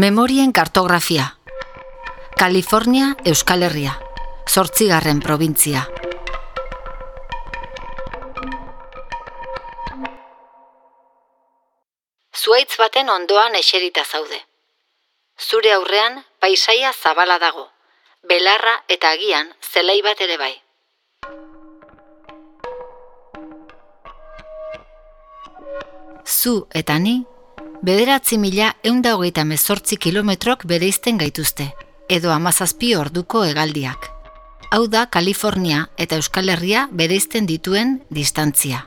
Memorien kartografia. Kalifornia, Euskal Herria. Zortzigarren probintzia. Zuaitz baten ondoan eserita zaude. Zure aurrean paisaia zabala dago. Belarra eta agian zelai bat ere bai. Zu eta ni, bederatzi mila eunda hogeita mezortzi kilometrok bereizten gaituzte, edo amazazpi orduko hegaldiak. Hau da Kalifornia eta Euskal Herria bereizten dituen distantzia.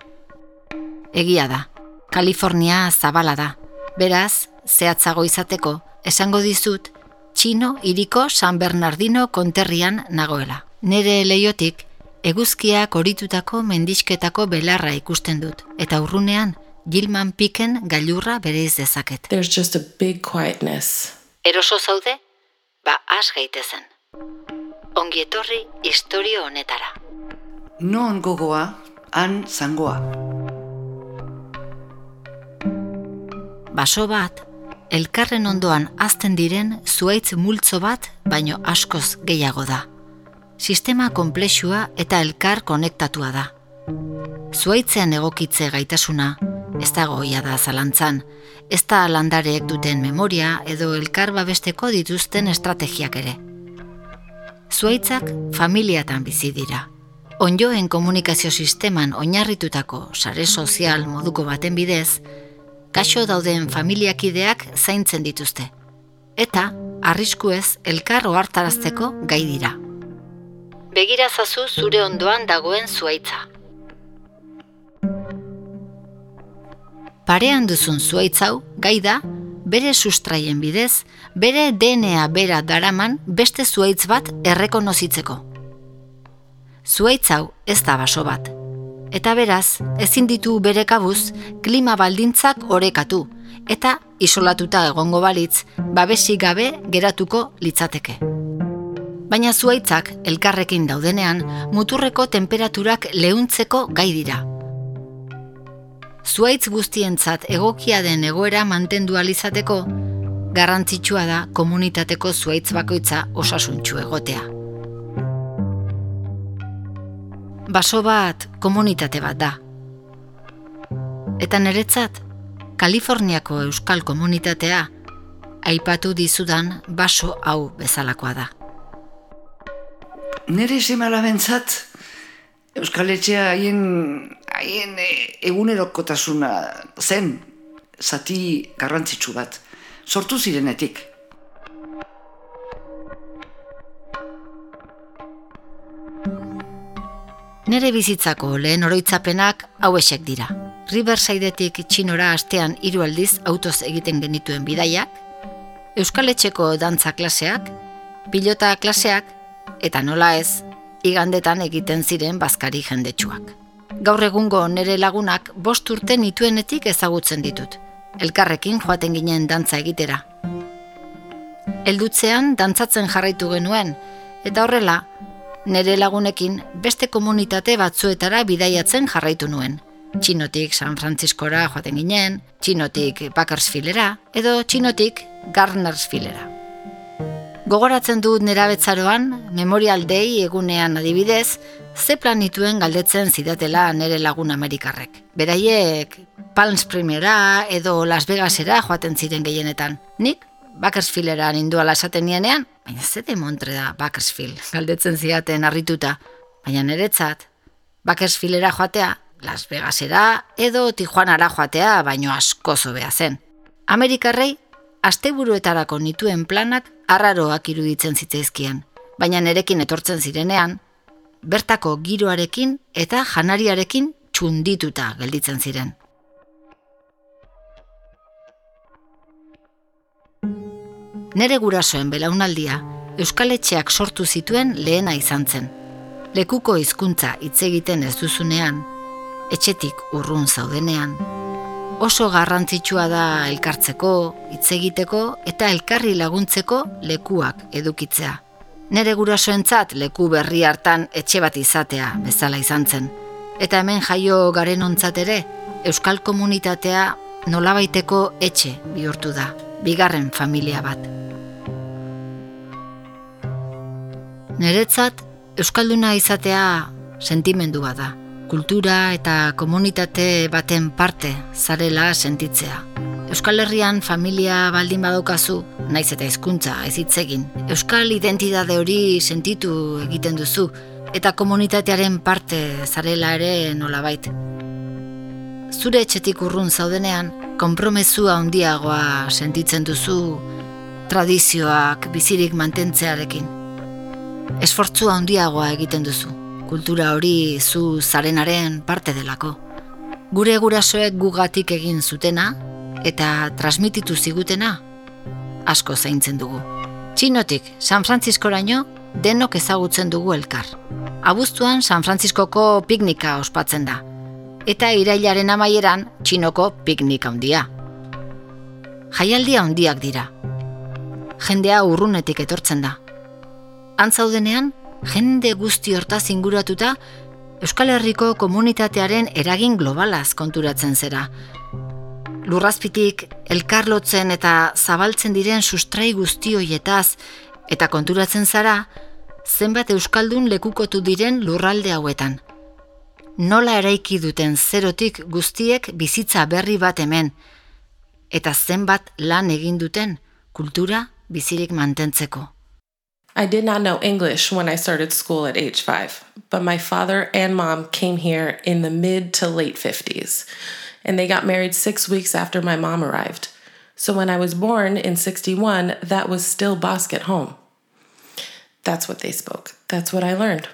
Egia da, Kalifornia zabala da, beraz, zehatzago izateko, esango dizut, txino iriko San Bernardino konterrian nagoela. Nere leiotik, eguzkiak horitutako mendisketako belarra ikusten dut, eta urrunean, Gilman Piken gailurra bereiz dezaket. There's just a big quietness. Eroso zaude? Ba, has gaitezen. Ongi etorri historio honetara. Non gogoa, han zangoa. Baso bat, elkarren ondoan azten diren zuaitz multzo bat, baino askoz gehiago da. Sistema konplexua eta elkar konektatua da. Zuaitzean egokitze gaitasuna, ez dago ia da zalantzan, ez da landareek duten memoria edo elkar babesteko dituzten estrategiak ere. Zuaitzak familiatan bizi dira. Onjoen komunikazio sisteman oinarritutako sare sozial moduko baten bidez, kaixo dauden familiakideak zaintzen dituzte. Eta, arriskuez elkar ohartarazteko gai dira. Begirazazu zure ondoan dagoen zuaitza. Parean duzun zuaitz hau, gai da, bere sustraien bidez, bere DNA bera daraman beste zuaitz bat errekonozitzeko. Zuaitz hau ez da baso bat. Eta beraz, ezin ditu bere kabuz klima baldintzak orekatu, eta isolatuta egongo balitz, babesik gabe geratuko litzateke. Baina zuaitzak elkarrekin daudenean, muturreko temperaturak leuntzeko gai dira. Zuaitz guztientzat egokia den egoera mantendu alizateko, garrantzitsua da komunitateko zuaitz bakoitza osasuntxu egotea. Baso bat komunitate bat da. Eta niretzat, Kaliforniako euskal komunitatea aipatu dizudan baso hau bezalakoa da. Nere semala bentzat, Euskal Etxea haien, haien e, egunerokotasuna zen, zati garrantzitsu bat, sortu zirenetik. Nere bizitzako lehen oroitzapenak hauesek dira. Riversideetik txinora astean hiru aldiz autoz egiten genituen bidaiak, Euskal Etxeko dantza klaseak, pilota klaseak, eta nola ez, igandetan egiten ziren bazkari jendetsuak. Gaur egungo nere lagunak bost urte nituenetik ezagutzen ditut. Elkarrekin joaten ginen dantza egitera. Eldutzean dantzatzen jarraitu genuen, eta horrela, nere lagunekin beste komunitate batzuetara bidaiatzen jarraitu nuen. Txinotik San Franciscora joaten ginen, txinotik Bakersfieldera, edo txinotik Garnersfieldera. Gogoratzen dut nerabetzaroan, Memorial Day egunean adibidez, ze planituen galdetzen zidatela nere lagun Amerikarrek. Beraiek Palm Springera edo Las Vegasera joaten ziren gehienetan. Nik Bakersfieldera ninduala esaten nienean, baina ze de montre da Bakersfield, galdetzen zidaten harrituta. Baina niretzat, Bakersfieldera joatea, Las Vegasera edo Tijuanara joatea, baino asko zobea zen. Amerikarrei, asteburuetarako nituen planak arraroak iruditzen zitzaizkien, baina nerekin etortzen zirenean, bertako giroarekin eta janariarekin txundituta gelditzen ziren. Nere gurasoen belaunaldia, Euskaletxeak sortu zituen lehena izan zen. Lekuko hizkuntza hitz egiten ez duzunean, etxetik urrun zaudenean, oso garrantzitsua da elkartzeko, hitz egiteko eta elkarri laguntzeko lekuak edukitzea. Nere gurasoentzat leku berri hartan etxe bat izatea bezala izan zen. Eta hemen jaio garen ontzat ere, euskal komunitatea nolabaiteko etxe bihurtu da, bigarren familia bat. Neretzat, Euskalduna izatea sentimendu bat da. Kultura eta komunitate baten parte zarela sentitzea. Euskal Herrian familia baldin badaukazu, naiz eta hizkuntza ez hitzegin. Euskal identitate hori sentitu egiten duzu eta komunitatearen parte zarela ere nolabait. Zure etxetik urrun zaudenean, konpromezua handiagoa sentitzen duzu tradizioak bizirik mantentzearekin. Esfortzu handiagoa egiten duzu, kultura hori zu zarenaren parte delako. Gure gurasoek gugatik egin zutena eta transmititu zigutena asko zaintzen dugu. Txinotik San Franciscoraino denok ezagutzen dugu elkar. Abuztuan San Franciscoko piknika ospatzen da. Eta irailaren amaieran txinoko piknik handia. Jaialdia handiak dira. Jendea urrunetik etortzen da. Antzaudenean, jende guzti hortaz inguratuta, Euskal Herriko komunitatearen eragin globalaz konturatzen zera. Lurrazpitik, elkarlotzen eta zabaltzen diren sustrai guzti hoietaz, eta konturatzen zara, zenbat euskaldun lekukotu diren lurralde hauetan. Nola eraiki duten zerotik guztiek bizitza berri bat hemen, eta zenbat lan egin duten kultura bizirik mantentzeko. I did not know English when I started school at age five, but my father and mom came here in the mid to late 50s, and they got married six weeks after my mom arrived. So when I was born in 61, that was still Basque at home. That's what they spoke. That's what I learned.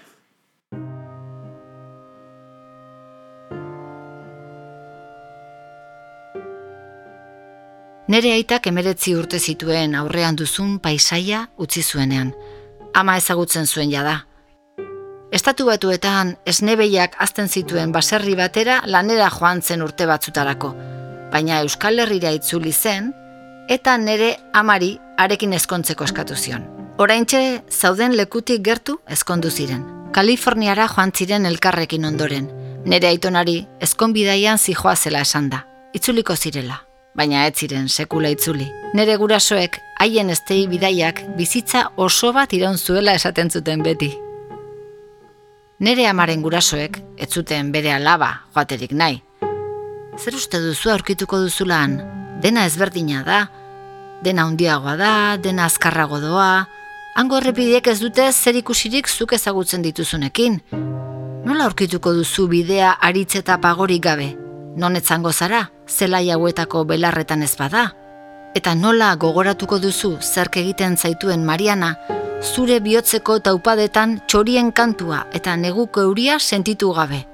Nere aitak emeretzi urte zituen aurrean duzun paisaia utzi zuenean. Ama ezagutzen zuen jada. Estatu batuetan esnebeiak azten zituen baserri batera lanera joan zen urte batzutarako. Baina Euskal Herrira itzuli zen, eta nere amari arekin ezkontzeko eskatu zion. Oraintxe zauden lekutik gertu ezkondu ziren. Kaliforniara joan ziren elkarrekin ondoren. Nere aitonari ezkonbidaian zijoa zela esan da. Itzuliko zirela, baina ez ziren sekula itzuli. Nere gurasoek haien estei bidaiak bizitza oso bat iraun zuela esaten zuten beti. Nere amaren gurasoek ez zuten bere alaba joaterik nahi. Zer uste duzu aurkituko duzulan? Dena ezberdina da, dena handiagoa da, dena azkarrago doa, hango errepideek ez dute zer ikusirik zuk ezagutzen dituzunekin. Nola aurkituko duzu bidea aritz eta pagorik gabe? Non etzango zara, zelai hauetako belarretan ez bada? Eta nola gogoratuko duzu zerk egiten zaituen Mariana, zure bihotzeko taupadetan txorien kantua eta neguko euria sentitu gabe.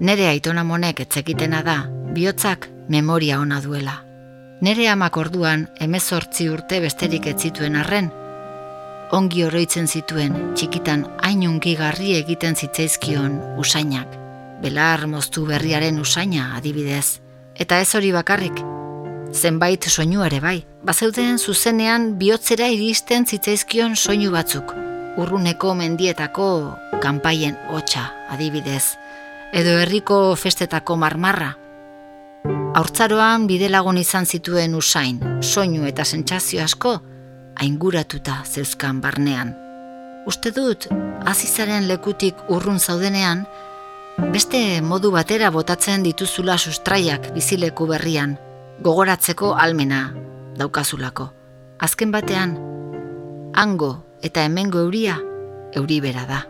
Nere aitona monek etzekitena da, bihotzak memoria ona duela. Nere amak orduan emezortzi urte besterik ez zituen arren. Ongi oroitzen zituen txikitan ainungi garri egiten zitzaizkion usainak. Belar moztu berriaren usaina adibidez. Eta ez hori bakarrik, zenbait soinu ere bai. Bazeuden zuzenean bihotzera iristen zitzaizkion soinu batzuk. Urruneko mendietako kanpaien hotsa adibidez. Edo herriko festetako marmarra. Haurtzaroan bidelagun izan zituen usain, soinu eta sentsazio asko, ainguratuta zeuzkan barnean. Uste dut, azizaren lekutik urrun zaudenean, beste modu batera botatzen dituzula sustraiak bizileku berrian, gogoratzeko almena daukazulako. Azken batean, hango eta hemengo euria, euri bera da.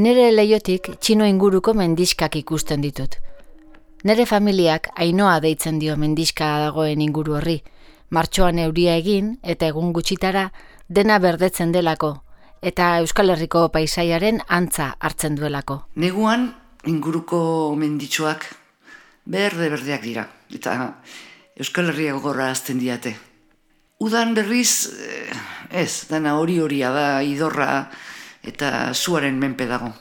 Nere leiotik txino inguruko mendiskak ikusten ditut. Nere familiak ainoa deitzen dio mendiska dagoen inguru horri, martxoan euria egin eta egun gutxitara dena berdetzen delako, eta Euskal Herriko paisaiaren antza hartzen duelako. Neguan inguruko menditsuak berde berdeak dira, eta Euskal Herria gogorra azten diate. Udan berriz, eh, ez, dana hori horia da, idorra, eta zuaren menpe dago.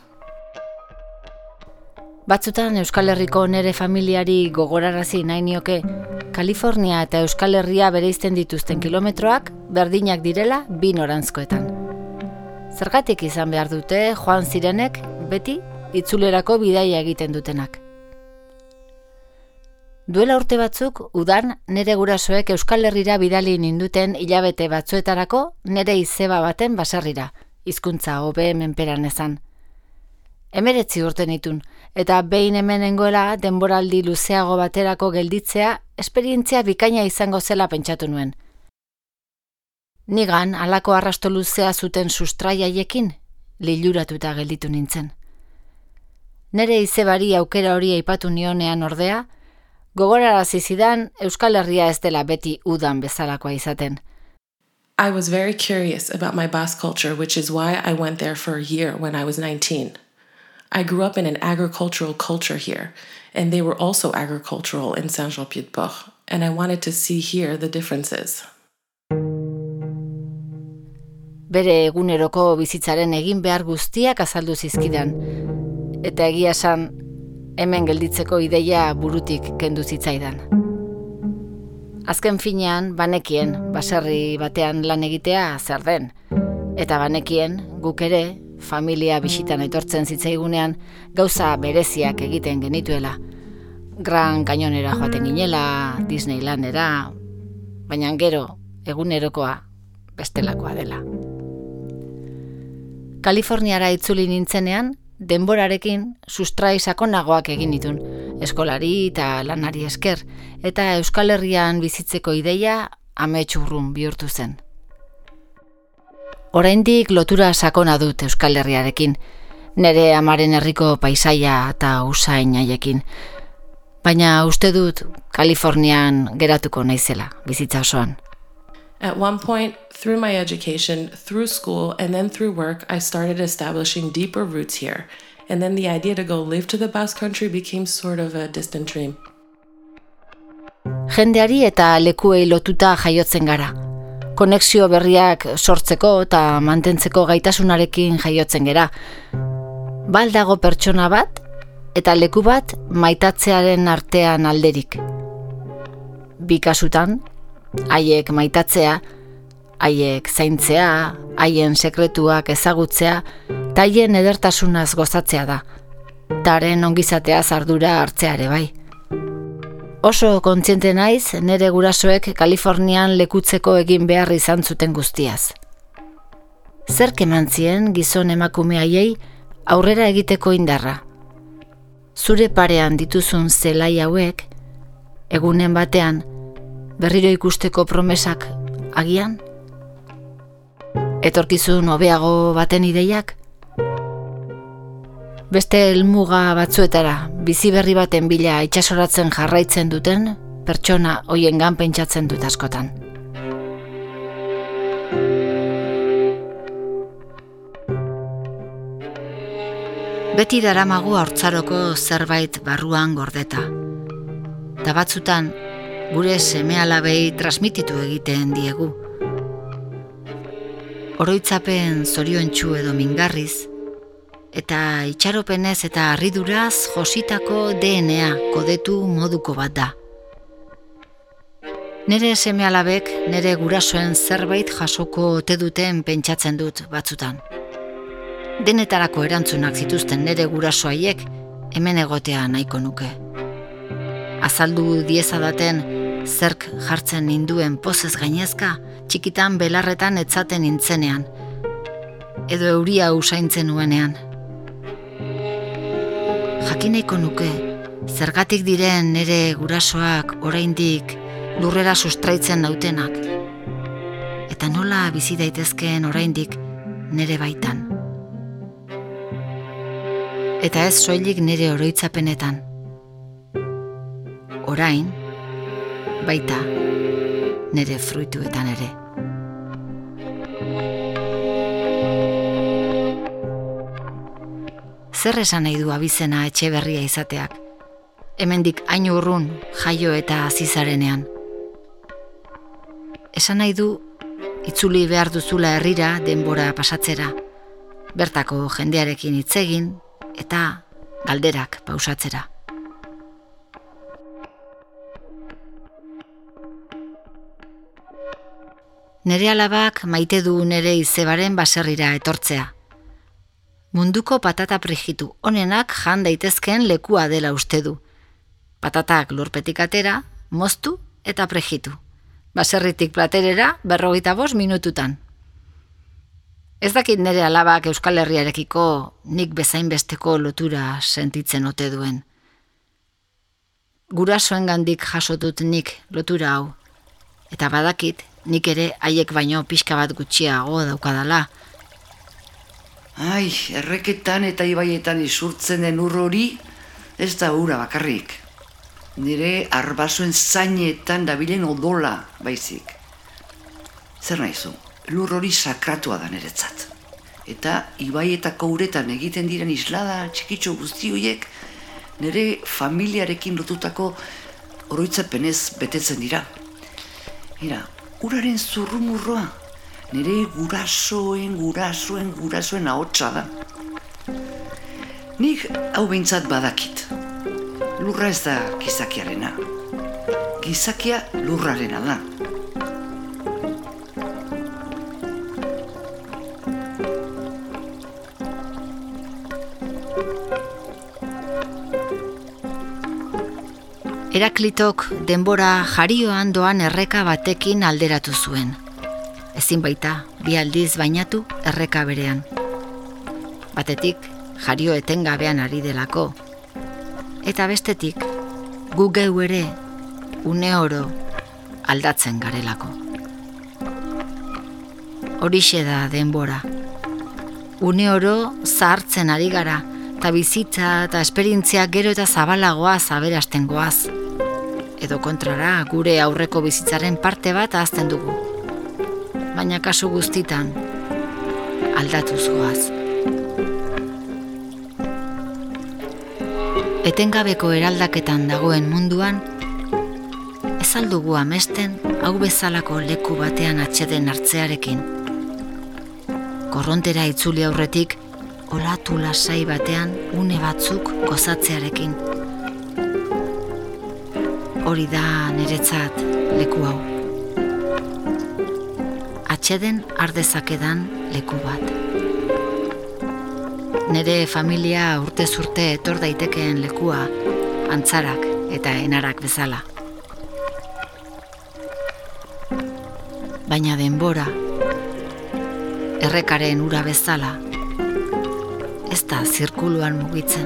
Batzutan Euskal Herriko nere familiari gogorarazi nahi nioke, Kalifornia eta Euskal Herria bereizten dituzten kilometroak berdinak direla bi norantzkoetan. Zergatik izan behar dute joan zirenek beti itzulerako bidaia egiten dutenak. Duela urte batzuk, udan nere gurasoek Euskal Herrira bidali ninduten hilabete batzuetarako nere izeba baten baserrira, hizkuntza hobe menperan ezan. Emeretzi urten itun, eta behin hemenengoela denboraldi luzeago baterako gelditzea esperientzia bikaina izango zela pentsatu nuen. Nigan alako arrasto luzea zuten sustraiaiekin, liluratuta gelditu nintzen. Nere izebari aukera hori aipatu nionean ordea, gogorarazi zidan Euskal Herria ez dela beti udan bezalakoa izaten. I was very curious about my Basque culture, which is why I went there for a year when I was 19. I grew up in an agricultural culture here, and they were also agricultural in Saint-Jean-Pied-de-Port, and I wanted to see here the differences. Bere eguneroko bizitzaren egin behar guztiak azaldu zizkidan, eta egia esan hemen gelditzeko ideia burutik kendu zitzaidan. Azken finean, banekien, baserri batean lan egitea zer den, eta banekien, guk ere, familia bisitan etortzen zitzaigunean gauza bereziak egiten genituela. Gran kainonera joaten ginela, Disneylandera, baina gero egunerokoa bestelakoa dela. Kaliforniara itzuli nintzenean, denborarekin sustrai sakonagoak egin ditun, eskolari eta lanari esker, eta Euskal Herrian bizitzeko ideia ametsurrun bihurtu zen. Oraindik lotura sakona dut Euskal Herriarekin, nere amaren herriko paisaia eta usain haiekin. Baina uste dut Kalifornian geratuko naizela bizitza osoan. At one point, through my education, through school, and then through work, I started establishing deeper roots here. And then the idea to go live to the Basque Country became sort of a distant dream. Jendeari eta lekuei lotuta jaiotzen gara konexio berriak sortzeko eta mantentzeko gaitasunarekin jaiotzen gera. Baldago pertsona bat eta leku bat maitatzearen artean alderik. Bi kasutan, haiek maitatzea, haiek zaintzea, haien sekretuak ezagutzea, eta haien edertasunaz gozatzea da. Taren ongizatea zardura hartzeare bai. Oso kontziente naiz nere gurasoek Kalifornian lekutzeko egin behar izan zuten guztiaz. Zer kemantzien gizon emakume haiei aurrera egiteko indarra. Zure parean dituzun zelai hauek, egunen batean, berriro ikusteko promesak agian? Etorkizun hobeago baten ideiak? Beste helmuga batzuetara bizi berri baten bila itsasoratzen jarraitzen duten pertsona hoiengan pentsatzen dut askotan. Beti daramagu hortzaroko zerbait barruan gordeta. Ta batzutan gure semealabei transmititu egiten diegu. Oroitzapen zoriontsu edo mingarriz, eta itxaropenez eta harriduraz jositako DNA kodetu moduko bat da. Nere seme alabek, nere gurasoen zerbait jasoko ote duten pentsatzen dut batzutan. Denetarako erantzunak zituzten nere gurasoaiek hemen egotea nahiko nuke. Azaldu diezadaten zerk jartzen ninduen pozez gainezka, txikitan belarretan etzaten nintzenean, edo euria usaintzen nuenean jakineiko nuke, zergatik diren nere gurasoak oraindik lurrera sustraitzen nautenak. Eta nola bizi daitezkeen oraindik nere baitan. Eta ez soilik nere oroitzapenetan. Orain, baita, nere fruituetan ere. Zer esan nahi du abizena etxe berria izateak. Hemendik hain urrun jaio eta azizarenean. Esan nahi du itzuli behar duzula herrira denbora pasatzera, bertako jendearekin hitzegin eta galderak pausatzera. Nere alabak maite du nere izebaren baserrira etortzea. Munduko patata prigitu onenak jan daitezkeen lekua dela uste du. Patatak lurpetik atera, moztu eta pregitu. Baserritik platerera berrogeita bost minututan. Ez dakit nere alabak Euskal Herriarekiko nik bezain besteko lotura sentitzen ote duen. Gurasoen gandik jasotut nik lotura hau. Eta badakit nik ere haiek baino pixka bat gutxiago daukadala. Ai, erreketan eta ibaietan isurtzen den ur hori, ez da ura bakarrik. Nire arbasoen zainetan dabilen odola baizik. Zer nahizu, lur hori sakratua da niretzat. Eta ibaietako uretan egiten diren islada txikitxo guzti horiek, nire familiarekin lotutako oroitzapenez betetzen dira. Ira, uraren zurrumurroa, nire gurasoen, gurasoen, gurasoen ahotsa da. Nik hau behintzat badakit. Lurra ez da gizakiarena. Gizakia lurrarena da. Heraklitok denbora jarioan doan erreka batekin alderatu zuen. Ezin baita, bi aldiz bainatu erreka berean. Batetik, jario etengabean ari delako. Eta bestetik, gu geu ere, une oro, aldatzen garelako. Horixe da denbora. Une oro zahartzen ari gara, eta bizitza eta esperientzia gero eta zabalagoaz aberasten goaz edo kontrara gure aurreko bizitzaren parte bat ahazten dugu. Baina kasu guztitan, aldatuz goaz. Etengabeko eraldaketan dagoen munduan, ez aldugu amesten hau bezalako leku batean atxeden hartzearekin. Korrontera itzuli aurretik, olatu lasai batean une batzuk gozatzearekin hori da niretzat leku hau. Atxeden ardezakedan leku bat. Nere familia urte zurte etor daitekeen lekua antzarak eta enarak bezala. Baina denbora, errekaren ura bezala, ez da zirkuluan mugitzen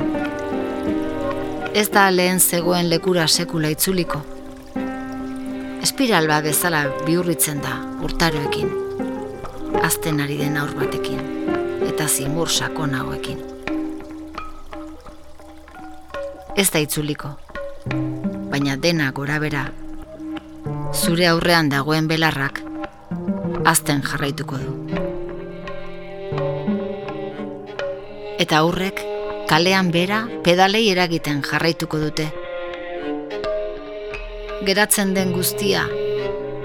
ez da lehen zegoen lekura sekula itzuliko. Espiral bat bezala bihurritzen da urtaroekin, azten ari den aur batekin, eta zimur sakonagoekin. Ez da itzuliko, baina dena gora bera, zure aurrean dagoen belarrak, azten jarraituko du. Eta aurrek kalean bera pedalei eragiten jarraituko dute. Geratzen den guztia,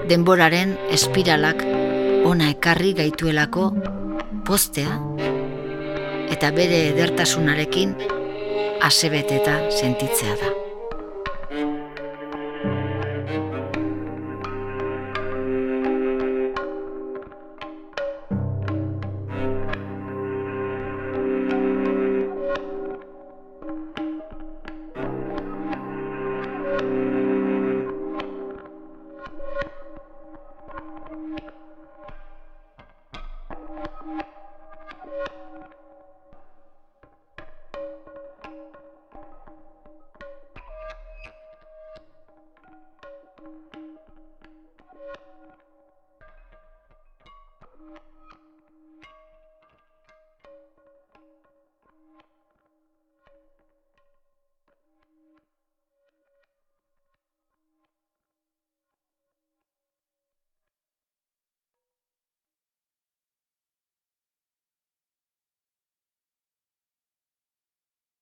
denboraren espiralak ona ekarri gaituelako postea eta bere edertasunarekin asebeteta sentitzea da.